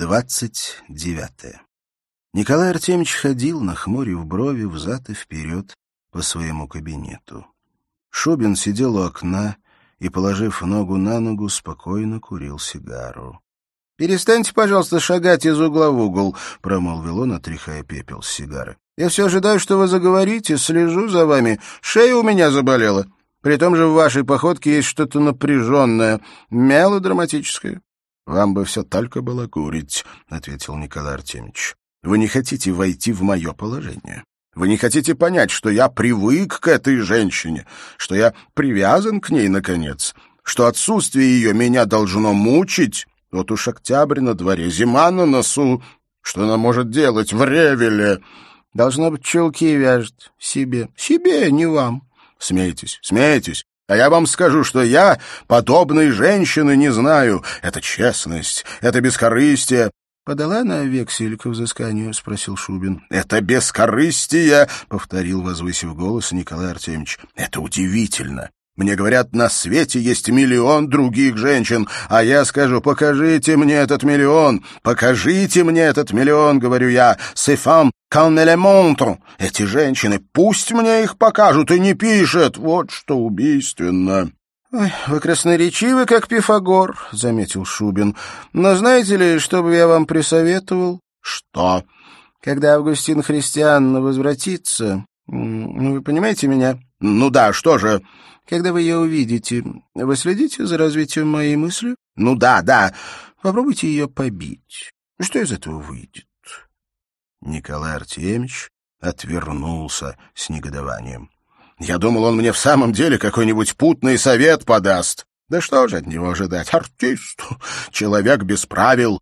Двадцать девятое. Николай Артемьевич ходил, нахмурив брови, взад и вперед по своему кабинету. Шубин сидел у окна и, положив ногу на ногу, спокойно курил сигару. — Перестаньте, пожалуйста, шагать из угла в угол, — промолвил он, отряхая пепел с сигары. — Я все ожидаю, что вы заговорите, слежу за вами. Шея у меня заболела. При том же в вашей походке есть что-то напряженное, мелодраматическое. «Вам бы все только было курить», — ответил Николай Артемьевич. «Вы не хотите войти в мое положение. Вы не хотите понять, что я привык к этой женщине, что я привязан к ней, наконец, что отсутствие ее меня должно мучить. Вот уж октябрь на дворе, зима на носу. Что она может делать в Ревеле?» «Должно быть, чулки вяжет. Себе. Себе, не вам». «Смейтесь, смейтесь. А я вам скажу, что я подобной женщины не знаю. Это честность, это бескорыстие. — Подала на вексель к взысканию? — спросил Шубин. — Это бескорыстие, — повторил, возвысив голос Николай Артемьевич. — Это удивительно. Мне говорят, на свете есть миллион других женщин, а я скажу, покажите мне этот миллион, покажите мне этот миллион, говорю я, ces montrent. Эти женщины, пусть мне их покажут и не пишет, вот что убийственно. «Ой, вы красноречивы, как Пифагор», — заметил Шубин. «Но знаете ли, что бы я вам присоветовал?» «Что?» «Когда Августин Христиан возвратится, ну, вы понимаете меня?» «Ну да, что же?» Когда вы ее увидите, вы следите за развитием моей мысли? Ну да, да. Попробуйте ее побить. Что из этого выйдет? Николай Артемьевич отвернулся с негодованием. Я думал, он мне в самом деле какой-нибудь путный совет подаст. Да что же от него ожидать? Артист, человек без правил.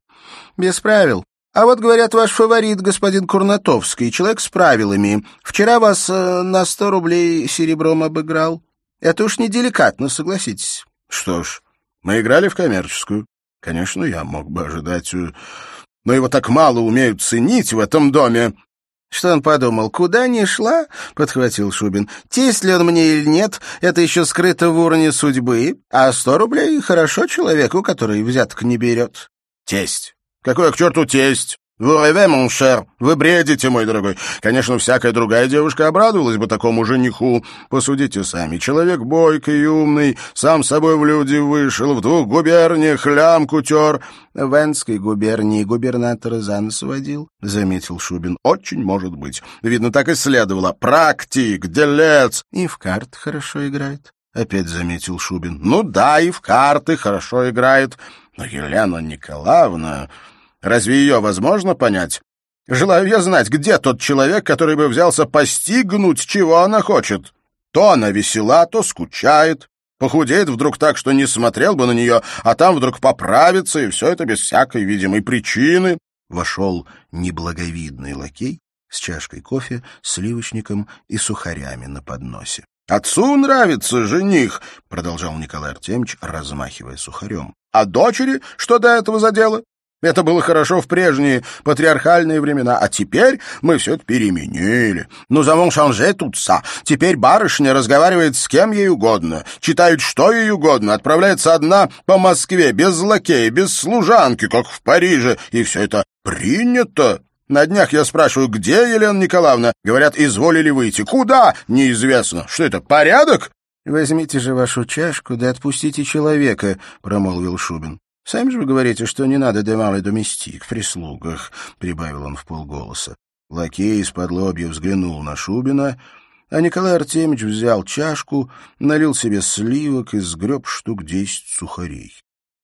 Без правил. А вот, говорят, ваш фаворит, господин Курнатовский, человек с правилами. Вчера вас э, на сто рублей серебром обыграл. Это уж неделикатно, согласитесь. Что ж, мы играли в коммерческую. Конечно, я мог бы ожидать... Но его так мало умеют ценить в этом доме. Что он подумал? Куда ни шла? — подхватил Шубин. Тесть ли он мне или нет, это еще скрыто в урне судьбы. А сто рублей хорошо человеку, который взяток не берет. Тесть. Какой к черту тесть? «Вы реве, mon cher, вы бредите, мой дорогой. Конечно, всякая другая девушка обрадовалась бы такому жениху. Посудите сами. Человек бойкий и умный, сам собой в люди вышел, в двух губерниях лямку тер. В Энской губернии губернатора за нос водил», — заметил Шубин. «Очень может быть. Видно, так и следовало. Практик, делец. И в карт хорошо играет». — опять заметил Шубин. «Ну да, и в карты хорошо играет. Но Елена Николаевна...» Разве ее возможно понять? Желаю я знать, где тот человек, который бы взялся постигнуть, чего она хочет. То она весела, то скучает, похудеет вдруг так, что не смотрел бы на нее, а там вдруг поправится, и все это без всякой видимой причины. Вошел неблаговидный лакей с чашкой кофе, сливочником и сухарями на подносе. «Отцу нравится жених», — продолжал Николай Артемьевич, размахивая сухарем. «А дочери что до этого за дело? Это было хорошо в прежние патриархальные времена, а теперь мы все это переменили. Ну, avons changé tout ça. Теперь барышня разговаривает с кем ей угодно, читает что ей угодно, отправляется одна по Москве, без лакея, без служанки, как в Париже, и все это принято. На днях я спрашиваю, где Елена Николаевна? Говорят, изволили выйти. Куда? Неизвестно. Что это, порядок? «Возьмите же вашу чашку, да отпустите человека», — промолвил Шубин. Сами же вы говорите, что не надо демалы доместик, прислугах, — прибавил он в полголоса. Лакей из-под лобья взглянул на Шубина, а Николай Артемьевич взял чашку, налил себе сливок и сгреб штук десять сухарей.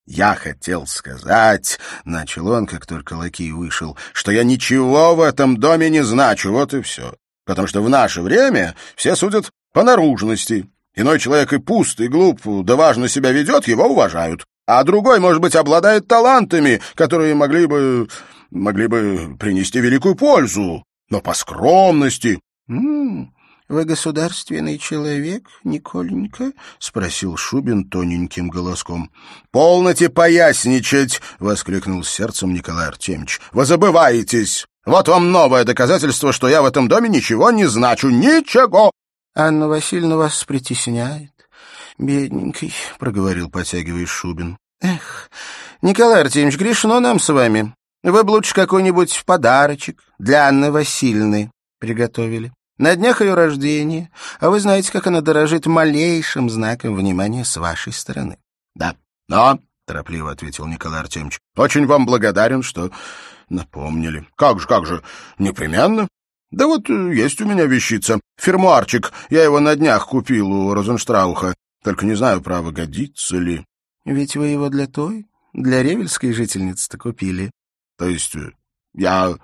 «Я хотел сказать, — начал он, как только лакей вышел, — что я ничего в этом доме не значу, вот и все. Потому что в наше время все судят по наружности. Иной человек и пуст, и глуп, да важно себя ведет, его уважают а другой, может быть, обладает талантами, которые могли бы... могли бы принести великую пользу, но по скромности. «М вы государственный человек, Николенька?» — спросил Шубин тоненьким голоском. «Полноте поясничать!» — воскликнул сердцем Николай Артемьевич. «Вы забываетесь! Вот вам новое доказательство, что я в этом доме ничего не значу. Ничего!» «Анна Васильевна вас притесняет. «Бедненький», — проговорил, потягиваясь Шубин. «Эх, Николай Артемьевич, грешно нам с вами. Вы бы лучше какой-нибудь подарочек для Анны Васильевны приготовили. На днях ее рождения, а вы знаете, как она дорожит малейшим знаком внимания с вашей стороны. — Да, но, — торопливо ответил Николай Артемович, — очень вам благодарен, что напомнили. — Как же, как же, непременно. Да вот э, есть у меня вещица. Фермуарчик. Я его на днях купил у Розенштрауха. Только не знаю, право, годится ли. — Ведь вы его для той, для ревельской жительницы-то купили. — То есть э, я...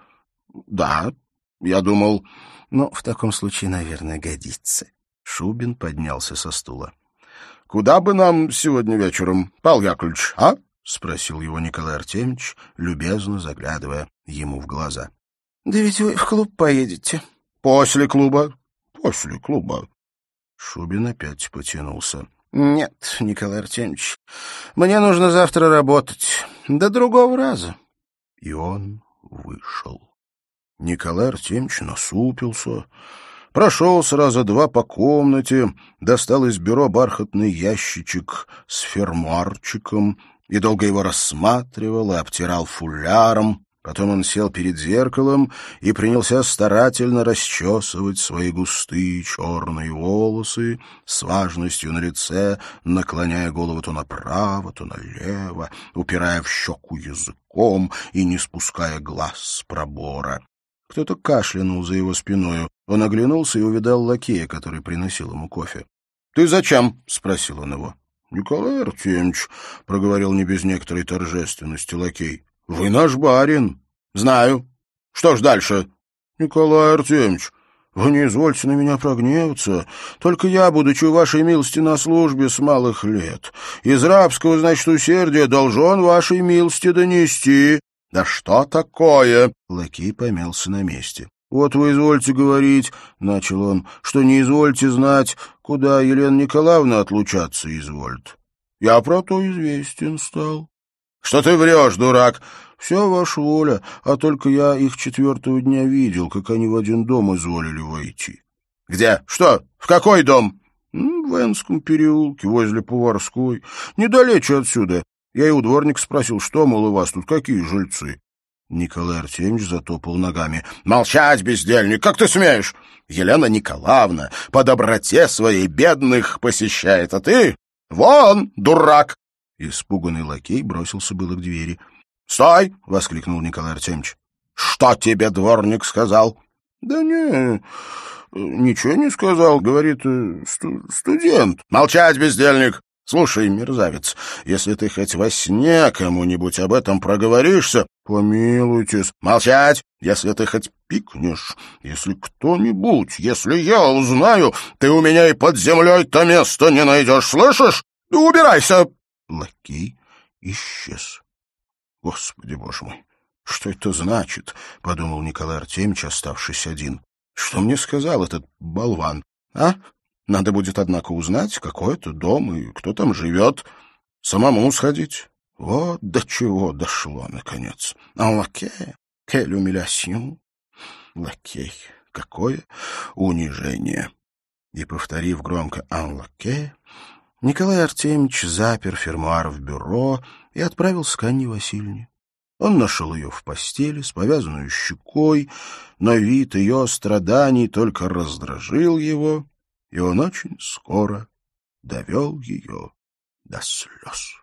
да, я думал... Ну, в таком случае, наверное, годится. Шубин поднялся со стула. — Куда бы нам сегодня вечером, Павел Яковлевич, а? — спросил его Николай Артемьевич, любезно заглядывая ему в глаза. — Да ведь вы в клуб поедете. — После клуба. После клуба. Шубин опять потянулся. — Нет, Николай Артемьевич, мне нужно завтра работать. До другого раза. И он вышел. Николай Артемьевич насупился, прошел сразу два по комнате, достал из бюро бархатный ящичек с фермуарчиком и долго его рассматривал и обтирал фуляром, Потом он сел перед зеркалом и принялся старательно расчесывать свои густые черные волосы с важностью на лице, наклоняя голову то направо, то налево, упирая в щеку языком и не спуская глаз с пробора. Кто-то кашлянул за его спиною. Он оглянулся и увидал лакея, который приносил ему кофе. — Ты зачем? — спросил он его. — Николай Артемьевич, — проговорил не без некоторой торжественности лакей, вы наш барин. Знаю. Что ж дальше? Николай Артемьевич, вы не извольте на меня прогневаться. Только я, будучи у вашей милости на службе с малых лет, из рабского, значит, усердия должен вашей милости донести. Да что такое? Лакей помялся на месте. «Вот вы извольте говорить, — начал он, — что не извольте знать, куда Елена Николаевна отлучаться изволит. Я про то известен стал. — Что ты врешь, дурак? — Вся ваша воля, а только я их четвертого дня видел, как они в один дом изволили войти. — Где? Что? В какой дом? — В Энском переулке, возле Поварской. Недалече отсюда. Я и у дворника спросил, что, мол, у вас тут какие жильцы? Николай Артемьевич затопал ногами. — Молчать, бездельник, как ты смеешь? Елена Николаевна по доброте своей бедных посещает, а ты... Вон, дурак! Испуганный лакей бросился было к двери. «Стой!» — воскликнул Николай Артемьевич. «Что тебе дворник сказал?» «Да не, ничего не сказал. Говорит, э, сту студент». «Молчать, бездельник! Слушай, мерзавец, если ты хоть во сне кому-нибудь об этом проговоришься...» «Помилуйтесь». «Молчать! Если ты хоть пикнешь, если кто-нибудь, если я узнаю, ты у меня и под землей-то места не найдешь, слышишь? Убирайся!» Лакей исчез. «Господи, боже мой, что это значит?» — подумал Николай Артемьевич, оставшись один. «Что мне сказал этот болван? А? Надо будет, однако, узнать, какой это дом и кто там живет. Самому сходить. Вот до чего дошло, наконец. А лакей, кель умилясьон. Лакей, какое унижение!» И, повторив громко «Анлаке», Николай Артемьевич запер фермуар в бюро и отправился к Анне Васильевне. Он нашел ее в постели с повязанной щекой, но вид ее страданий только раздражил его, и он очень скоро довел ее до слез.